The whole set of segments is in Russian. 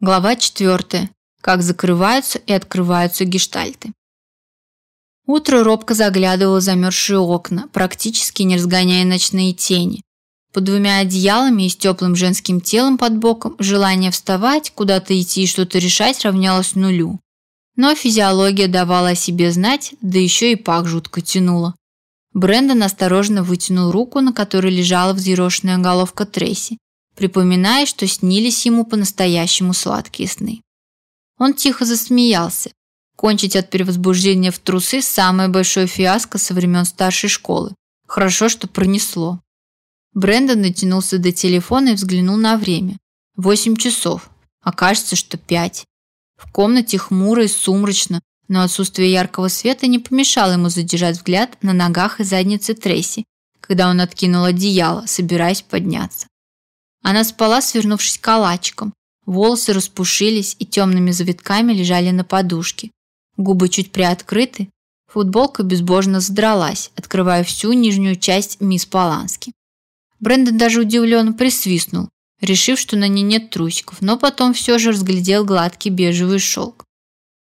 Глава 4. Как закрываются и открываются гештальты. Утро робко заглядывало в замерзшие окна, практически не разгоняя ночные тени. Под двумя одеялами и с теплым женским телом под боком желание вставать, куда-то идти и что-то решать равнялось нулю. Но физиология давала о себе знать, да еще и пах жутко тянуло. Брэндон осторожно вытянул руку, на которой лежала взъерошенная головка Трейси, припоминая, что снились ему по-настоящему сладкие сны. Он тихо засмеялся. Кончить от перевозбуждения в трусы – самое большое фиаско со времен старшей школы. Хорошо, что пронесло. Брэндон дотянулся до телефона и взглянул на время. Восемь часов. Окажется, что пять. В комнате хмуро и сумрачно, но отсутствие яркого света не помешало ему задержать взгляд на ногах и заднице Трейси, когда он откинул одеяло, собираясь подняться. Она спала, свернувшись калачиком. Волосы распушились и темными завитками лежали на подушке. Губы чуть приоткрыты. Футболка безбожно задралась, открывая всю нижнюю часть мисс Полански. Брэндон даже удивленно присвистнул, решив, что на ней нет трусиков, но потом все же разглядел гладкий бежевый шелк.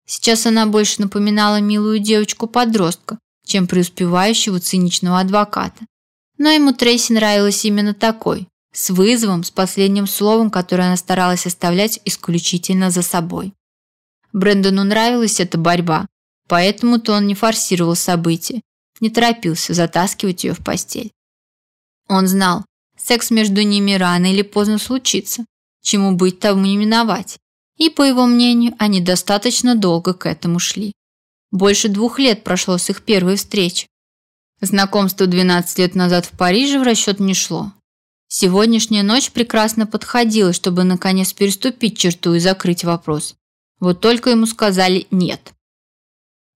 Сейчас она больше напоминала милую девочку-подростка, чем преуспевающего циничного адвоката. Но ему Трейси нравилась именно такой, с вызовом, с последним словом, которое она старалась оставлять исключительно за собой. Брэндону нравилась эта борьба, поэтому-то он не форсировал события, не торопился затаскивать ее в постель. Он знал, секс между ними рано или поздно случится, чему быть тому не миновать. И, по его мнению, они достаточно долго к этому шли. Больше двух лет прошло с их первой встречи. Знакомство 12 лет назад в Париже в расчет не шло. Сегодняшняя ночь прекрасно подходила, чтобы наконец переступить черту и закрыть вопрос. Вот только ему сказали «нет».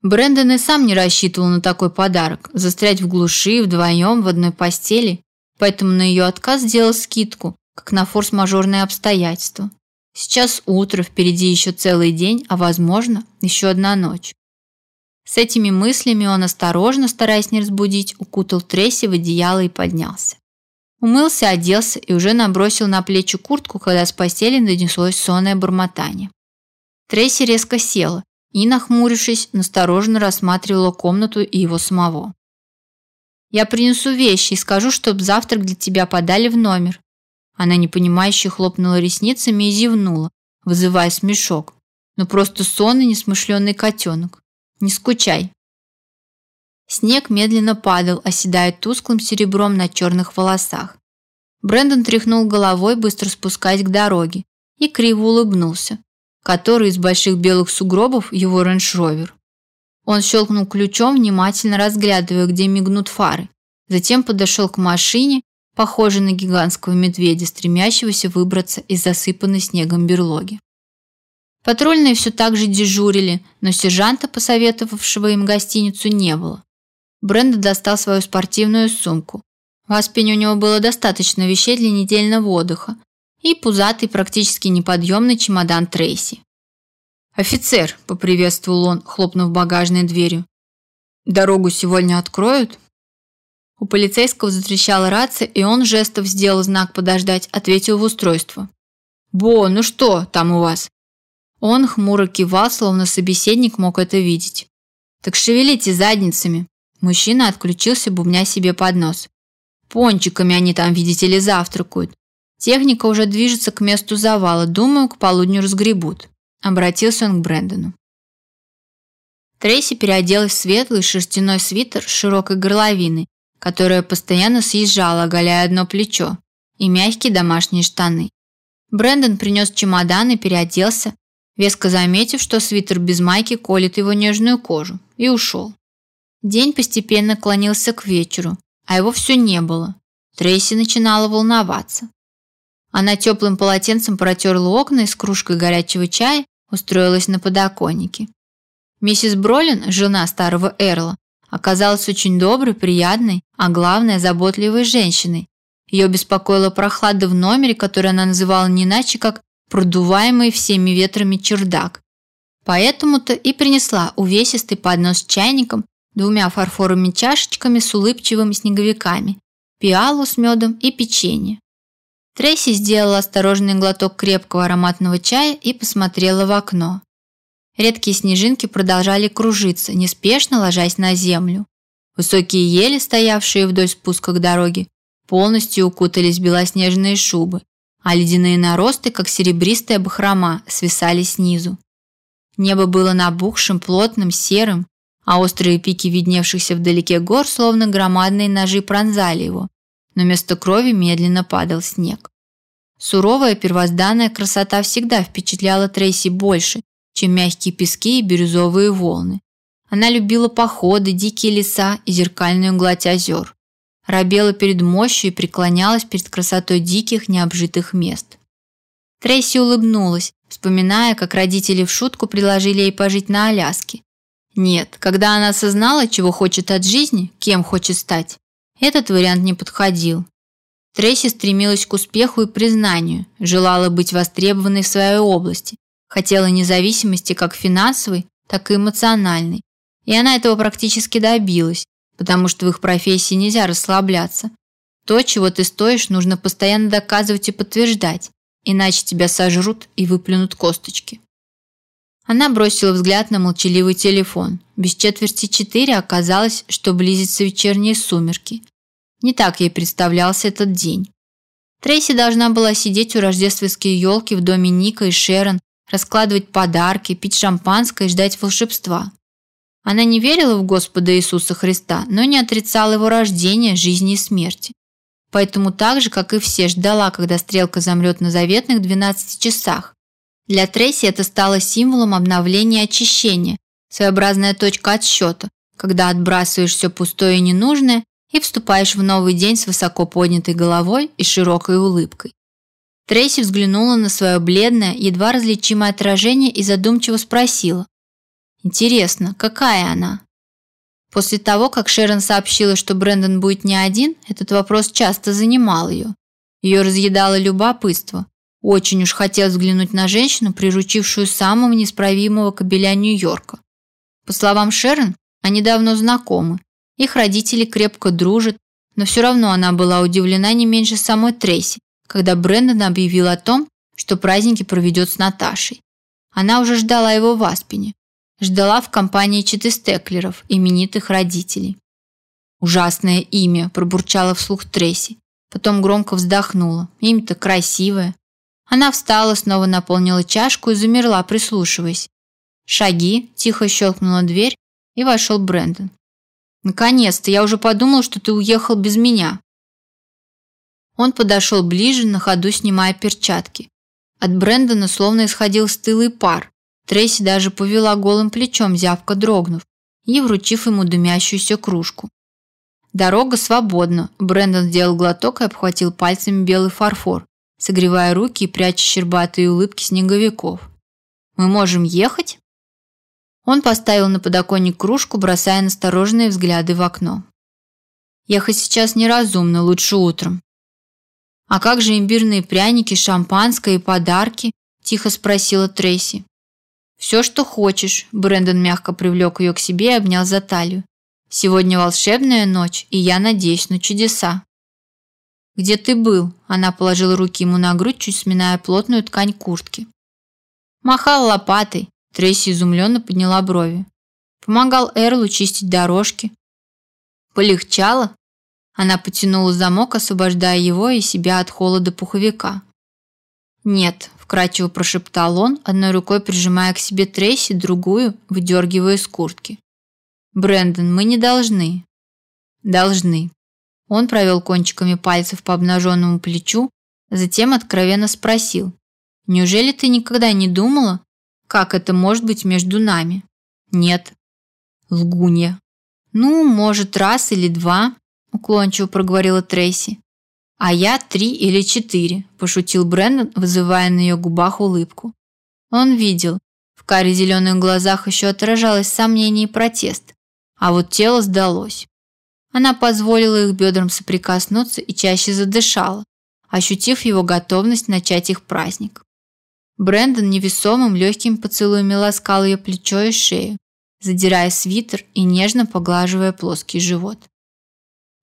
Брэндон и сам не рассчитывал на такой подарок – застрять в глуши вдвоем в одной постели, поэтому на ее отказ сделал скидку, как на форс-мажорные обстоятельства. Сейчас утро, впереди еще целый день, а возможно, еще одна ночь. С этими мыслями он осторожно, стараясь не разбудить, укутал Тресси в одеяло и поднялся. Умылся, оделся и уже набросил на плечи куртку, когда с постели донеслось сонное бормотание. Трейси резко села и, нахмурившись, настороженно рассматривала комнату и его самого. «Я принесу вещи и скажу, чтоб завтрак для тебя подали в номер». Она непонимающе хлопнула ресницами и зевнула, вызывая смешок. «Ну просто сонный несмышленый котенок. Не скучай». Снег медленно падал, оседая тусклым серебром на черных волосах. Брэндон тряхнул головой, быстро спускаясь к дороге, и криво улыбнулся. Который из больших белых сугробов его Range Rover. Он щелкнул ключом, внимательно разглядывая, где мигнут фары. Затем подошел к машине, похожей на гигантского медведя, стремящегося выбраться из засыпанной снегом берлоги. Патрульные все так же дежурили, но сержанта, посоветовавшего им гостиницу, не было. Брэндон достал свою спортивную сумку. В Аспене у него было достаточно вещей для недельного отдыха и пузатый, практически неподъемный чемодан Трейси. «Офицер!» – поприветствовал он, хлопнув багажной дверью. «Дорогу сегодня откроют?» У полицейского затрещала рация, и он жестов сделал знак подождать, ответил в устройство. «Бо, ну что там у вас?» Он хмуро кивал, словно собеседник мог это видеть. «Так шевелите задницами!» Мужчина отключился, бубня себе под нос. Пончиками они там, видите ли, завтракают. Техника уже движется к месту завала. Думаю, к полудню разгребут. Обратился он к Брэндону. Трейси переоделась в светлый шерстяной свитер с широкой горловиной, которая постоянно съезжала, оголяя одно плечо, и мягкие домашние штаны. Брэндон принес чемодан и переоделся, веско заметив, что свитер без майки колет его нежную кожу, и ушел. День постепенно клонился к вечеру, а его все не было. Трейси начинала волноваться. Она теплым полотенцем протерла окна и с кружкой горячего чая устроилась на подоконнике. Миссис Бролин, жена старого Эрла, оказалась очень доброй, приятной, а главное, заботливой женщиной. Ее беспокоила прохлада в номере, который она называла не иначе, как продуваемый всеми ветрами чердак. Поэтому-то и принесла увесистый поднос с чайником двумя фарфоровыми чашечками с улыбчивыми снеговиками, пиалу с медом и печенье. Трейси сделала осторожный глоток крепкого ароматного чая и посмотрела в окно. Редкие снежинки продолжали кружиться, неспешно ложась на землю. Высокие ели, стоявшие вдоль спуска к дороге, полностью укутались в белоснежные шубы, а ледяные наросты, как серебристая бахрома, свисали снизу. Небо было набухшим, плотным, серым, а острые пики видневшихся вдалеке гор, словно громадные ножи, пронзали его, но вместо крови медленно падал снег. Суровая первозданная красота всегда впечатляла Трейси больше, чем мягкие пески и бирюзовые волны. Она любила походы, дикие леса и зеркальную гладь озер. Робела перед мощью и преклонялась перед красотой диких, необжитых мест. Трейси улыбнулась, вспоминая, как родители в шутку предложили ей пожить на Аляске. Нет, когда она осознала, чего хочет от жизни, кем хочет стать, этот вариант не подходил. Трейси стремилась к успеху и признанию, желала быть востребованной в своей области, хотела независимости как финансовой, так и эмоциональной. И она этого практически добилась, потому что в их профессии нельзя расслабляться. То, чего ты стоишь, нужно постоянно доказывать и подтверждать, иначе тебя сожрут и выплюнут косточки. Она бросила взгляд на молчаливый телефон. Без четверти четыре оказалось, что близятся вечерние сумерки. Не так ей представлялся этот день. Трейси должна была сидеть у рождественской елки в доме Ника и Шерон, раскладывать подарки, пить шампанское и ждать волшебства. Она не верила в Господа Иисуса Христа, но не отрицала его рождения, жизни и смерти. Поэтому так же, как и все, ждала, когда стрелка замрет на заветных 12 часах, для Трейси это стало символом обновления и очищения, своеобразная точка отсчета, когда отбрасываешь все пустое и ненужное и вступаешь в новый день с высоко поднятой головой и широкой улыбкой. Трейси взглянула на свое бледное, едва различимое отражение и задумчиво спросила. «Интересно, какая она?» После того, как Шерон сообщила, что Брэндон будет не один, этот вопрос часто занимал ее. Ее разъедало любопытство. Очень уж хотел взглянуть на женщину, приручившую самого неисправимого кобеля Нью-Йорка. По словам Шерон, они давно знакомы. Их родители крепко дружат, но все равно она была удивлена не меньше самой Трейси, когда Брэндон объявил о том, что праздники проведет с Наташей. Она уже ждала его в Аспене. Ждала в компании Читестеклеров, именитых родителей. «Ужасное имя», – пробурчала вслух Трейси. Потом громко вздохнула. Имя-то красивое. Она встала, снова наполнила чашку и замерла, прислушиваясь. Шаги, тихо щелкнула дверь, и вошел Брэндон. «Наконец-то! Я уже подумал, что ты уехал без меня!» Он подошел ближе, на ходу снимая перчатки. От Брэндона словно исходил стылый пар. Трейси даже повела голым плечом, зябко дрогнув, и вручив ему дымящуюся кружку. Дорога свободна. Брэндон сделал глоток и обхватил пальцами белый фарфор согревая руки и пряча щербатые улыбки снеговиков. «Мы можем ехать?» Он поставил на подоконник кружку, бросая настороженные взгляды в окно. «Ехать сейчас неразумно, лучше утром». «А как же имбирные пряники, шампанское и подарки?» – тихо спросила Трейси. «Все, что хочешь», – Брэндон мягко привлек ее к себе и обнял за талию. «Сегодня волшебная ночь, и я надеюсь на чудеса». «Где ты был?» Она положила руки ему на грудь, чуть сминая плотную ткань куртки. Махал лопатой. Трейси изумленно подняла брови. Помогал Эрлу чистить дорожки. Полегчало? Она потянула замок, освобождая его и себя от холода пуховика. «Нет», – вкрадчиво прошептал он, одной рукой прижимая к себе Трейси, другую выдергивая из куртки. «Брэндон, мы не должны». «Должны», он провел кончиками пальцев по обнаженному плечу, затем откровенно спросил. «Неужели ты никогда не думала, как это может быть между нами?» «Нет». «Лгунья». «Ну, может, раз или два», уклончиво проговорила Трейси. «А я три или четыре», пошутил Брэндон, вызывая на ее губах улыбку. Он видел. В каре зеленых глазах еще отражалось сомнение и протест, а вот тело сдалось. Она позволила их бедрам соприкоснуться и чаще задышала, ощутив его готовность начать их праздник. Брэндон невесомым легким поцелуем ласкал ее плечо и шею, задирая свитер и нежно поглаживая плоский живот.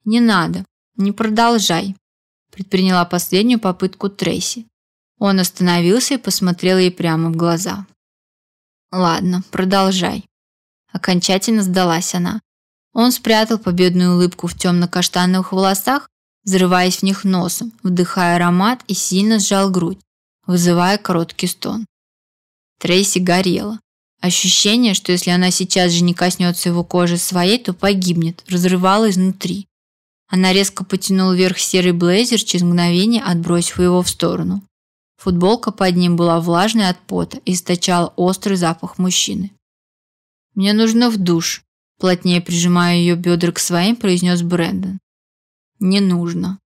«Не надо, не продолжай». предприняла последнюю попытку Трейси. Он остановился и посмотрел ей прямо в глаза. «Ладно, продолжай». Окончательно сдалась она. Он спрятал победную улыбку в темно-каштановых волосах, взрываясь в них носом, вдыхая аромат и сильно сжал грудь, вызывая короткий стон. Трейси горела. Ощущение, что если она сейчас же не коснется его кожи своей, то погибнет, разрывало изнутри. Она резко потянула вверх серый блейзер, через мгновение отбросив его в сторону. Футболка под ним была влажной от пота и источала острый запах мужчины. «Мне нужно в душ», – плотнее прижимая ее бедра к своим, произнес Брэндон. «Не нужно».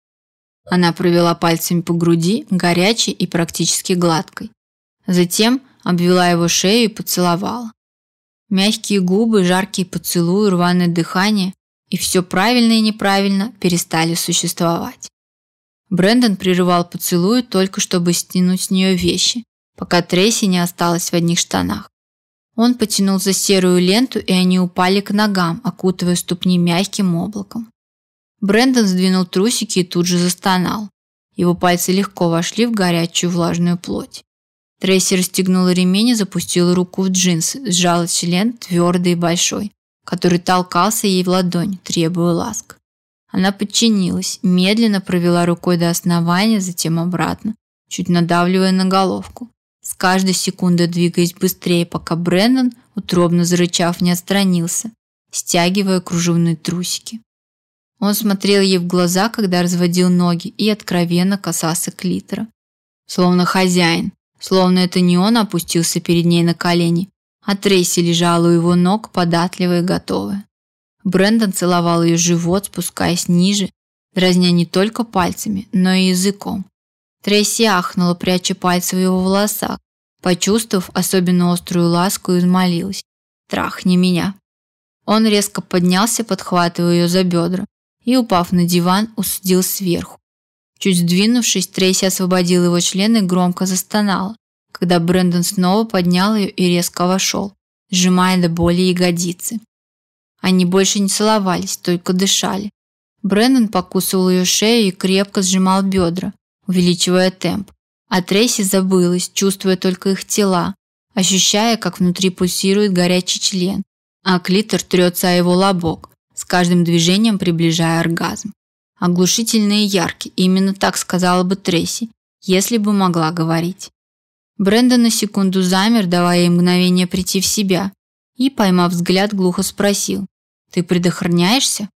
Она провела пальцами по груди, горячей и практически гладкой. Затем обвела его шею и поцеловала. Мягкие губы, жаркие поцелуи, рваное дыхание и все правильно и неправильно перестали существовать. Брендон прерывал поцелуй только чтобы стянуть с нее вещи, пока Трейси не осталась в одних штанах. Он потянул за серую ленту, и они упали к ногам, окутывая ступни мягким облаком. Брендон сдвинул трусики и тут же застонал. Его пальцы легко вошли в горячую влажную плоть. Трейси расстегнула ремень и запустила руку в джинсы, сжала член твердый и большой, который толкался ей в ладонь, требуя ласк. Она подчинилась, медленно провела рукой до основания, затем обратно, чуть надавливая на головку. С каждой секундой двигаясь быстрее, пока Брэндон, утробно зарычав, не отстранился, стягивая кружевные трусики. Он смотрел ей в глаза, когда разводил ноги и откровенно касался клитора. Словно хозяин, Словно это не он опустился перед ней на колени, а Трейси лежала у его ног, податливая и готовая. Брэндон целовал ее живот, спускаясь ниже, дразня не только пальцами, но и языком. Трейси ахнула, пряча пальцы в его волосах, почувствовав особенно острую ласку и взмолилась. «Трахни меня». Он резко поднялся, подхватывая ее за бедра, и, упав на диван, усадил сверху. Чуть сдвинувшись, Трейси освободил его член и громко застонала, когда Брэндон снова поднял ее и резко вошел, сжимая до боли ягодицы. Они больше не целовались, только дышали. Брэндон покусывал ее шею и крепко сжимал бедра, увеличивая темп. А Трейси забылась, чувствуя только их тела, ощущая, как внутри пульсирует горячий член, а клитор трется о его лобок, с каждым движением приближая оргазм оглушительные и яркие, именно так сказала бы Трейси, если бы могла говорить. Брендон на секунду замер, давая ей мгновение прийти в себя, и, поймав взгляд, глухо спросил: "Ты предохраняешься?"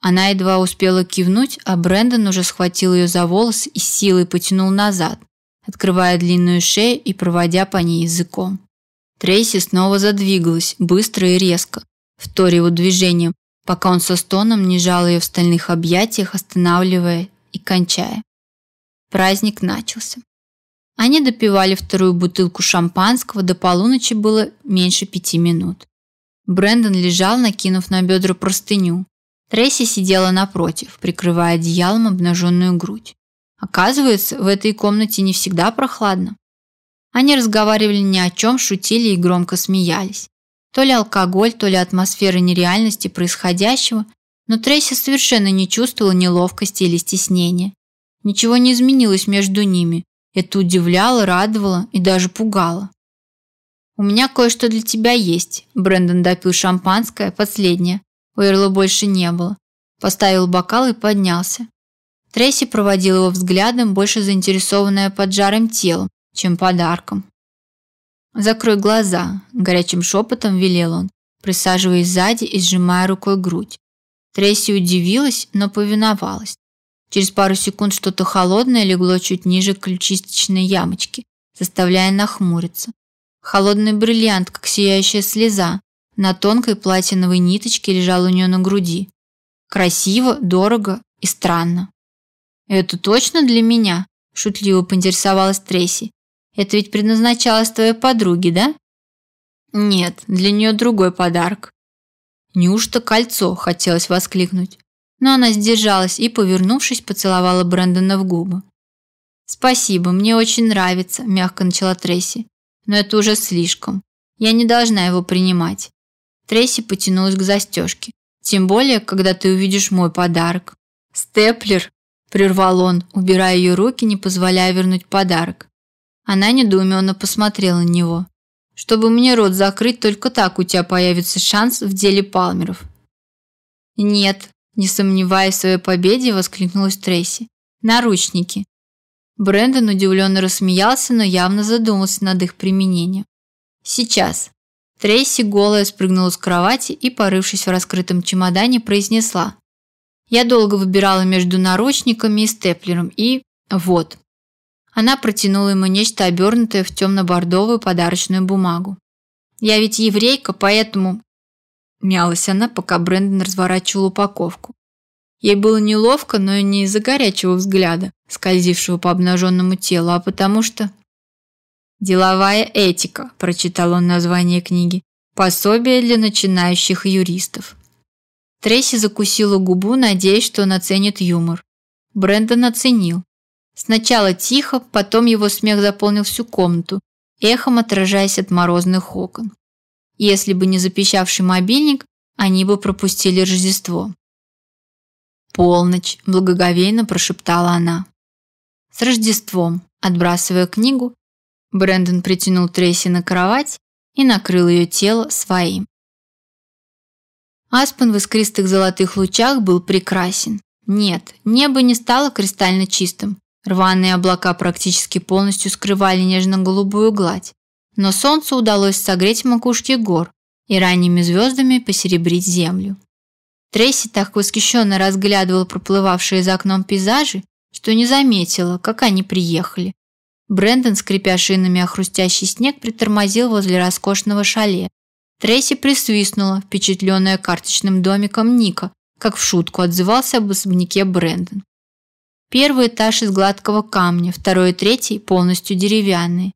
Она едва успела кивнуть, а Брендон уже схватил ее за волосы и силой потянул назад, открывая длинную шею и проводя по ней языком. Трейси снова задвигалась, быстро и резко, вторя его движением, пока он со стоном не жал ее в стальных объятиях, останавливая и кончая. Праздник начался. Они допивали вторую бутылку шампанского, до полуночи было меньше пяти минут. Брэндон лежал, накинув на бедра простыню. Трейси сидела напротив, прикрывая одеялом обнаженную грудь. Оказывается, в этой комнате не всегда прохладно. Они разговаривали ни о чем, шутили и громко смеялись. То ли алкоголь, то ли атмосфера нереальности происходящего, но Трейси совершенно не чувствовала неловкости или стеснения. Ничего не изменилось между ними. Это удивляло, радовало и даже пугало. «У меня кое-что для тебя есть», – Брэндон допил шампанское, последнее. У Эрла больше не было. Поставил бокал и поднялся. Трейси проводил его взглядом, больше заинтересованная поджарым телом, чем подарком. «Закрой глаза», – горячим шепотом велел он, присаживаясь сзади и сжимая рукой грудь. Трейси удивилась, но повиновалась. Через пару секунд что-то холодное легло чуть ниже ключичной ямочки, заставляя нахмуриться. Холодный бриллиант, как сияющая слеза, на тонкой платиновой ниточке лежал у нее на груди. Красиво, дорого и странно. «Это точно для меня?» – шутливо поинтересовалась Трейси. Это ведь предназначалось твоей подруге, да? Нет, для нее другой подарок. Неужто кольцо, хотелось воскликнуть. Но она сдержалась и, повернувшись, поцеловала Брэндона в губы. «Спасибо, мне очень нравится», – мягко начала Трейси. «Но это уже слишком. Я не должна его принимать». Трейси потянулась к застежке. «Тем более, когда ты увидишь мой подарок». «Степлер?» прервал он, убирая ее руки, не позволяя вернуть подарок. Она недоуменно посмотрела на него. Чтобы мне рот закрыть, только так у тебя появится шанс в деле Палмеров. Нет, не сомневаясь в своей победе, воскликнула Трейси. Наручники. Брэндон удивленно рассмеялся, но явно задумался над их применением. Сейчас. Трейси голая спрыгнула с кровати и, порывшись в раскрытом чемодане, произнесла: "Я долго выбирала между наручниками и степлером, и вот". Она протянула ему нечто обернутое в темно-бордовую подарочную бумагу. "Я ведь еврейка, поэтому мялась она, пока Брэндон разворачивал упаковку. Ей было неловко, но не из-за горячего взгляда, скользившего по обнаженному телу, а потому что Деловая этика, прочитал он название книги. Пособие для начинающих юристов. Трейси закусила губу, надеясь, что он оценит юмор. Брэндон оценил. Сначала тихо, потом его смех заполнил всю комнату, эхом отражаясь от морозных окон. Если бы не запищавший мобильник, они бы пропустили Рождество. «Полночь», – благоговейно прошептала она. «С Рождеством», – отбрасывая книгу, Брэндон притянул Трейси на кровать и накрыл ее тело своим. Аспен в искристых золотых лучах был прекрасен. Нет, небо не стало кристально чистым. Рваные облака практически полностью скрывали нежно-голубую гладь. Но солнцу удалось согреть макушки гор и ранними звездами посеребрить землю. Трейси так восхищенно разглядывала проплывавшие за окном пейзажи, что не заметила, как они приехали. Брэндон, скрипя шинами о хрустящий снег, притормозил возле роскошного шале. Трейси присвистнула, впечатленная карточным домиком Ника, как в шутку отзывался об особняке Брэндон. Первый этаж из гладкого камня, второй и третий полностью деревянные.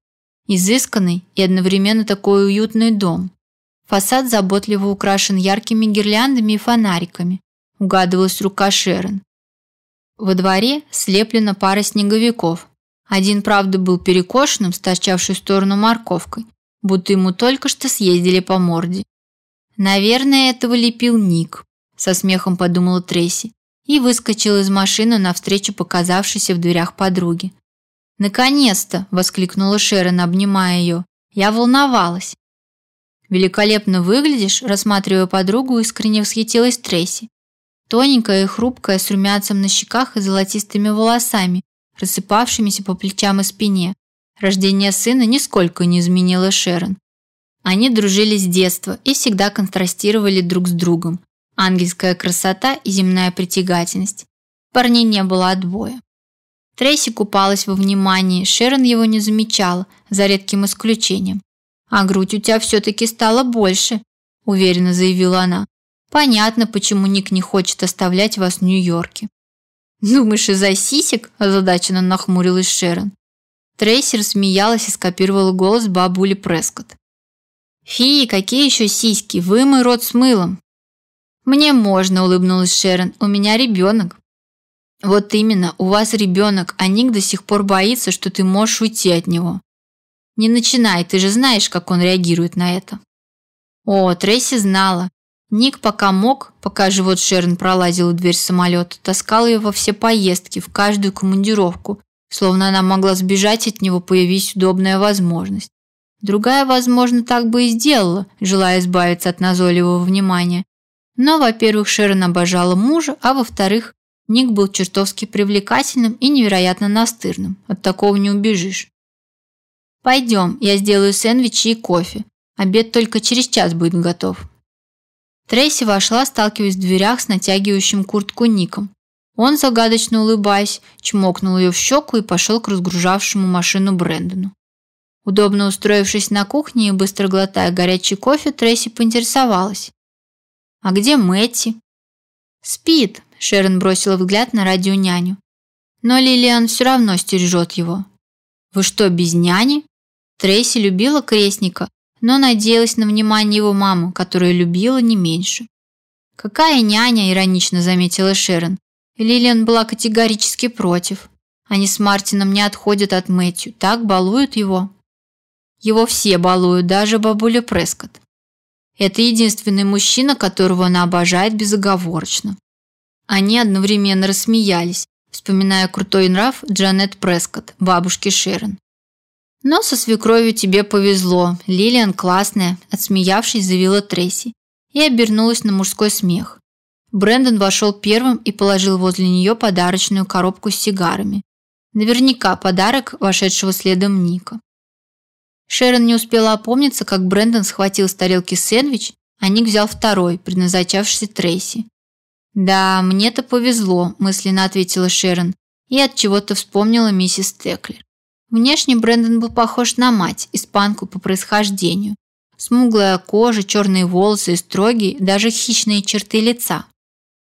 Изысканный и одновременно такой уютный дом. Фасад заботливо украшен яркими гирляндами и фонариками. Угадывалась рука Шерон. Во дворе слеплена пара снеговиков, один, правда, был перекошенным, торчавшей в сторону морковкой, будто ему только что съездили по морде. Наверное, этого лепил Ник, со смехом подумала Трейси и выскочила из машины навстречу показавшейся в дверях подруге. «Наконец-то!» – воскликнула Шерон, обнимая ее. «Я волновалась». «Великолепно выглядишь», – рассматривая подругу, искренне восхитилась Трейси. Тоненькая и хрупкая, с румянцем на щеках и золотистыми волосами, рассыпавшимися по плечам и спине. Рождение сына нисколько не изменило Шерон. Они дружили с детства и всегда контрастировали друг с другом. Ангельская красота и земная притягательность. Парней не было отбоя. Трейси купалась во внимании, Шерон его не замечала, за редким исключением. «А грудь у тебя все-таки стала больше», – уверенно заявила она. «Понятно, почему Ник не хочет оставлять вас в Нью-Йорке». «Думаешь, из-за сисек?» – озадаченно нахмурилась Шерон. Трейсер смеялась и скопировала голос бабули Прескотт. «Фи, какие еще сиськи? Вымой рот с мылом!» «Мне можно», – улыбнулась Шерон. «У меня ребенок». «Вот именно, у вас ребенок, а Ник до сих пор боится, что ты можешь уйти от него». «Не начинай, ты же знаешь, как он реагирует на это». О, Трейси знала. Ник пока мог, пока живот Шерн пролазил в дверь самолета, таскал ее во все поездки, в каждую командировку, словно она могла сбежать от него, появись удобная возможность. Другая, возможно, так бы и сделала, желая избавиться от назойливого внимания. Но, во-первых, Шерон обожала мужа, а во-вторых, Ник был чертовски привлекательным и невероятно настырным. От такого не убежишь. «Пойдем, я сделаю сэндвичи и кофе. Обед только через час будет готов». Трейси вошла, сталкиваясь в дверях с натягивающим куртку Ником. Он, загадочно улыбаясь, чмокнул ее в щеку и пошел к разгружавшему машину Брэндону. Удобно устроившись на кухне и быстро глотая горячий кофе, Трейси поинтересовалась. «А где Мэтти?» «Спит», – Шерон бросила взгляд на радионяню. «Но Лилиан все равно стережет его». «Вы что, без няни?» Трейси любила крестника, но надеялась на внимание его мамы, которую любила не меньше. «Какая няня!» – иронично заметила Шерон. Лилиан была категорически против. Они с Мартином не отходят от Мэтью, так балуют его. Его все балуют, даже бабуля Прескотт. Это единственный мужчина, которого она обожает безоговорочно. Они одновременно рассмеялись, вспоминая крутой нрав Джанет Прескотт, бабушки Шерон. Но со свекровью тебе повезло. Лилиан классная, отсмеявшись, заявила Трейси и обернулась на мужской смех. Брэндон вошел первым и положил возле нее подарочную коробку с сигарами. Наверняка подарок вошедшего следом Ника. Шерон не успела опомниться, как Брэндон схватил с тарелки сэндвич, а Ник взял второй, предназначавшийся Трейси. «Да, мне-то повезло», – мысленно ответила Шерон и от чего-то вспомнила миссис Теклер. Внешне Брэндон был похож на мать, испанку по происхождению. Смуглая кожа, черные волосы и строгие, даже хищные черты лица.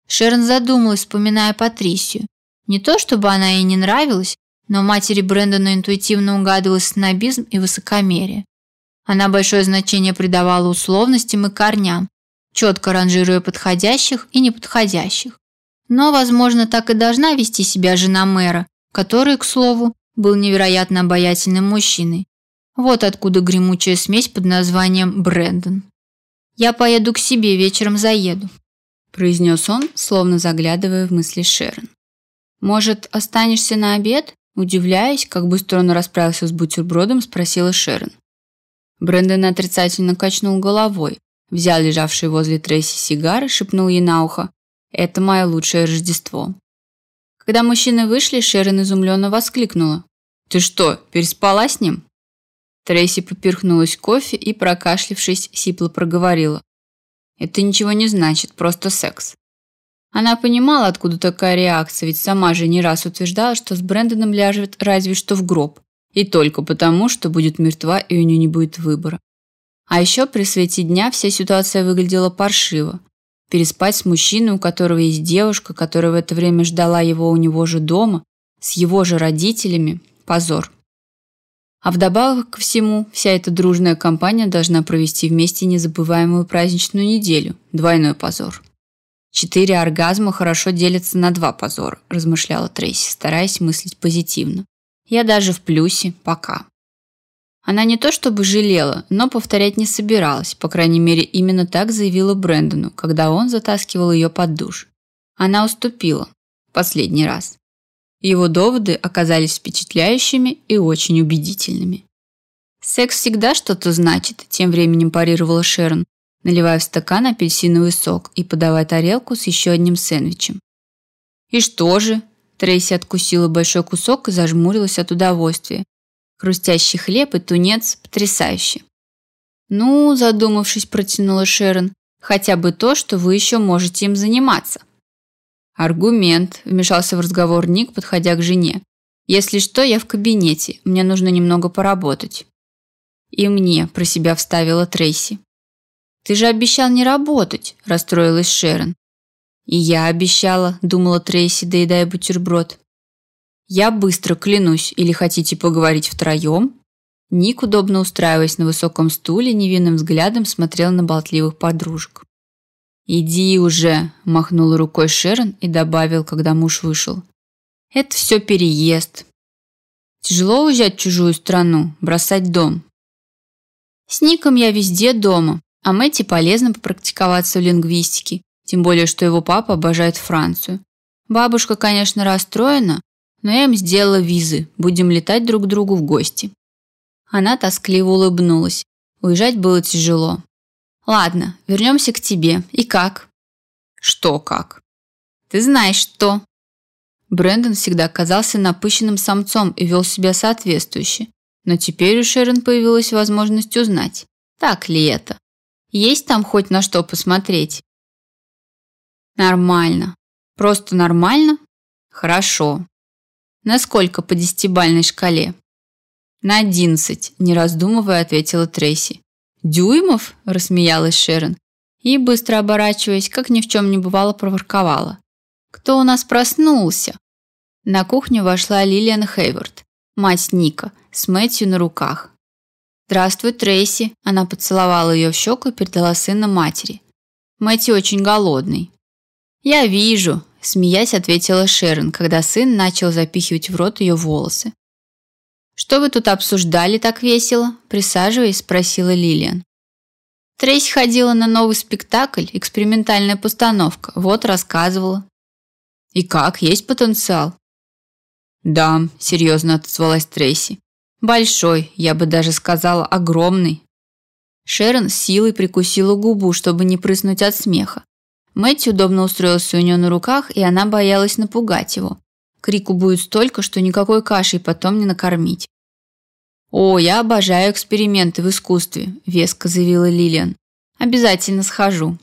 Шерон задумалась, вспоминая Патрисию. Не то, чтобы она ей не нравилась, но матери Брэндона интуитивно угадывалась снобизм и высокомерие. Она большое значение придавала условностям и корням, четко ранжируя подходящих и неподходящих. Но, возможно, так и должна вести себя жена мэра, который, к слову, был невероятно обаятельным мужчиной. Вот откуда гремучая смесь под названием Брэндон. «Я поеду к себе, вечером заеду», – произнес он, словно заглядывая в мысли Шерон. «Может, останешься на обед?» Удивляясь, как быстро он расправился с бутербродом, спросила Шерон. Брэндон отрицательно качнул головой, взял лежавший возле Трейси сигар и шепнул ей на ухо «Это мое лучшее Рождество». Когда мужчины вышли, Шерон изумленно воскликнула «Ты что, переспала с ним?» Трейси поперхнулась кофе и, прокашлившись, сипло проговорила. «Это ничего не значит, просто секс». Она понимала, откуда такая реакция, ведь сама же не раз утверждала, что с Брэндоном ляжет разве что в гроб. И только потому, что будет мертва и у нее не будет выбора. А еще при свете дня вся ситуация выглядела паршиво. Переспать с мужчиной, у которого есть девушка, которая в это время ждала его у него же дома, с его же родителями – позор. А вдобавок ко всему, вся эта дружная компания должна провести вместе незабываемую праздничную неделю. Двойной позор. Четыре оргазма хорошо делятся на два позора, размышляла Трейси, стараясь мыслить позитивно. Я даже в плюсе, пока. Она не то чтобы жалела, но повторять не собиралась, по крайней мере, именно так заявила Брэндону, когда он затаскивал ее под душ. Она уступила. Последний раз. Его доводы оказались впечатляющими и очень убедительными. «Секс всегда что-то значит», – тем временем парировала Шерон, наливая в стакан апельсиновый сок и подавая тарелку с еще одним сэндвичем. «И что же?» – Трейси откусила большой кусок и зажмурилась от удовольствия. Хрустящий хлеб и тунец потрясающе. «Ну», – задумавшись, протянула Шерон, – «хотя бы то, что вы еще можете им заниматься». «Аргумент», – вмешался в разговор Ник, подходя к жене. «Если что, я в кабинете, мне нужно немного поработать». «И мне», – про себя вставила Трейси. «Ты же обещал не работать», – расстроилась Шерон. «И я обещала», – думала Трейси, доедая бутерброд. «Я быстро клянусь, или хотите поговорить втроем?» Ник, удобно устраиваясь на высоком стуле, невинным взглядом смотрел на болтливых подружек. «Иди уже», – махнул рукой Шерон и добавил, когда муж вышел. «Это все переезд. Тяжело уезжать в чужую страну, бросать дом. С Ником я везде дома, а Мэтти полезно попрактиковаться в лингвистике, тем более, что его папа обожает Францию. Бабушка, конечно, расстроена, но я им сделала визы, будем летать друг к другу в гости. Она тоскливо улыбнулась. Уезжать было тяжело. Ладно, вернемся к тебе. И как? Что как? Ты знаешь, что. Брэндон всегда казался напыщенным самцом и вел себя соответствующе. Но теперь у Шерон появилась возможность узнать, так ли это. Есть там хоть на что посмотреть? Нормально. Просто нормально? Хорошо. На сколько по десятибальной шкале? На одиннадцать, не раздумывая, ответила Трейси. «Дюймов?» – рассмеялась Шерон. И, быстро оборачиваясь, как ни в чем не бывало, проворковала. «Кто у нас проснулся?» На кухню вошла Лилиан Хейвард, мать Ника, с Мэтью на руках. «Здравствуй, Трейси!» Она поцеловала ее в щеку и передала сына матери. «Мэтью очень голодный». «Я вижу», – смеясь ответила Шерон, когда сын начал запихивать в рот ее волосы. «Что вы тут обсуждали так весело?» – присаживаясь, спросила Лилиан. Трейси ходила на новый спектакль, экспериментальная постановка, вот рассказывала. «И как, есть потенциал?» «Да», – серьезно отозвалась Трейси. «Большой, я бы даже сказала, огромный». Шерон с силой прикусила губу, чтобы не прыснуть от смеха. Мэтью удобно устроился у нее на руках, и она боялась напугать его. Крику будет столько, что никакой кашей потом не накормить. «О, я обожаю эксперименты в искусстве», – веско заявила Лилиан. «Обязательно схожу».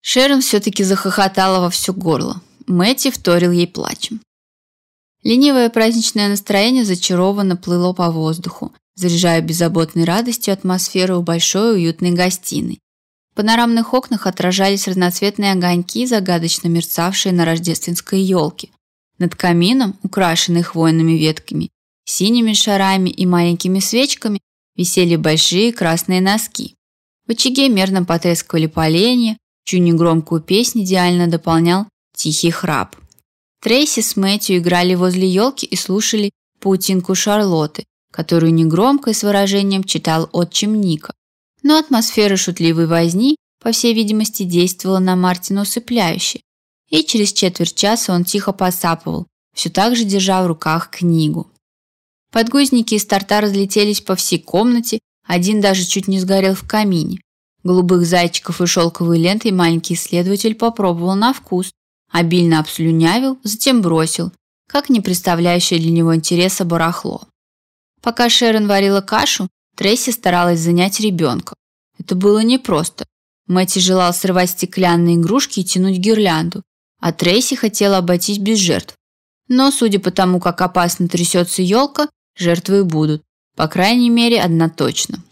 Шерон все-таки захохотала во все горло. Мэтти вторил ей плачем. Ленивое праздничное настроение зачарованно плыло по воздуху, заряжая беззаботной радостью атмосферу большой уютной гостиной. Панорамных окнах отражались разноцветные огоньки, загадочно мерцавшие на рождественской елке. Над камином, украшенный хвойными ветками, синими шарами и маленькими свечками, висели большие красные носки. В очаге мерно потрескивали поленья, чью негромкую песнь идеально дополнял тихий храп. Трейси с Мэтью играли возле елки и слушали паутинку Шарлотты, которую негромко и с выражением читал отчим Ника. Но атмосфера шутливой возни, по всей видимости, действовала на Мартина усыпляюще, и через четверть часа он тихо посапывал, все так же держа в руках книгу. Подгузники из торта разлетелись по всей комнате, один даже чуть не сгорел в камине. Голубых зайчиков и шелковые ленты маленький исследователь попробовал на вкус, обильно обслюнявил, затем бросил, как не представляющее для него интереса барахло. Пока Шерон варила кашу, Трейси старалась занять ребенка. Это было непросто. Мэтти желал срывать стеклянные игрушки и тянуть гирлянду, а Трейси хотела обойтись без жертв. Но, судя по тому, как опасно трясется елка, жертвы будут. По крайней мере, одна точно.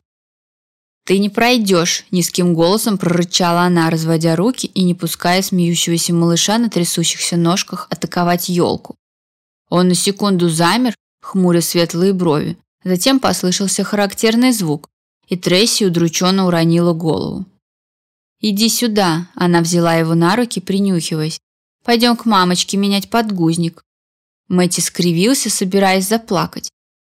«Ты не пройдешь», – низким голосом прорычала она, разводя руки и не пуская смеющегося малыша на трясущихся ножках атаковать елку. Он на секунду замер, хмуря светлые брови. Затем послышался характерный звук, и Трейси удрученно уронила голову. «Иди сюда», – она взяла его на руки, принюхиваясь. Пойдем к мамочке менять подгузник». Мэтти скривился, собираясь заплакать.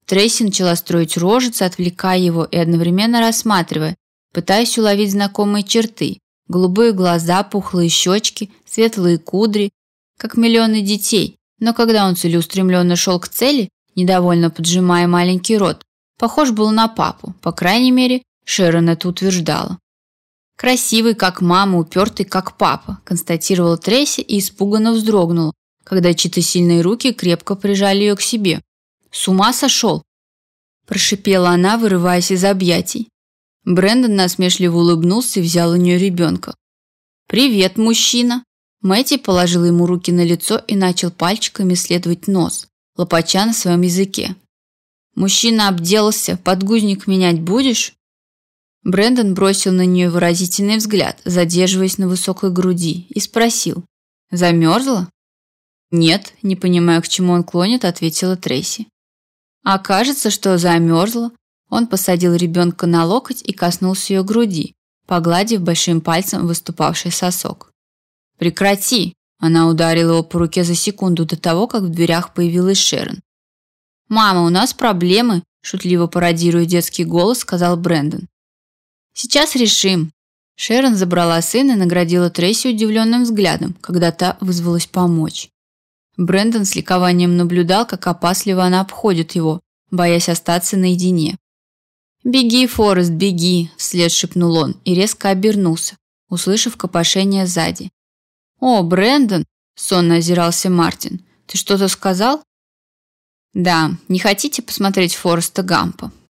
Трейси начала строить рожицы, отвлекая его и одновременно рассматривая, пытаясь уловить знакомые черты. Голубые глаза, пухлые щечки, светлые кудри, как миллионы детей. Но когда он целеустремленно шел к цели, недовольно поджимая маленький рот, похож был на папу, по крайней мере, Шерон это утверждала. Красивый, как мама, упертый, как папа, констатировала Трейси и испуганно вздрогнула, когда чьи-то сильные руки крепко прижали ее к себе. С ума сошел? Прошипела она, вырываясь из объятий. Брэндон насмешливо улыбнулся и взял у нее ребенка. «Привет, мужчина!» Мэтти положил ему руки на лицо и начал пальчиками исследовать нос, лопача на своем языке. «Мужчина обделался, подгузник менять будешь?» Брендон бросил на нее выразительный взгляд, задерживаясь на высокой груди, и спросил: "Замерзла?" "Нет", не понимая, к чему он клонит, ответила Трейси. "А кажется, что замерзла». Он посадил ребенка на локоть и коснулся ее груди, погладив большим пальцем выступавший сосок. "Прекрати", она ударила его по руке за секунду до того, как в дверях появилась Шерон. "Мама, у нас проблемы", шутливо пародируя детский голос, сказал Брендон. Сейчас решим. Шерон забрала сына и наградила Трейси удивленным взглядом, когда та вызвалась помочь. Брэндон с ликованием наблюдал, как опасливо она обходит его, боясь остаться наедине. «Беги, Форест, беги!» – вслед шепнул он и резко обернулся, услышав копошение сзади. «О, Брэндон!» – сонно озирался Мартин. «Ты что-то сказал?» «Да, не хотите посмотреть Фореста Гампа?»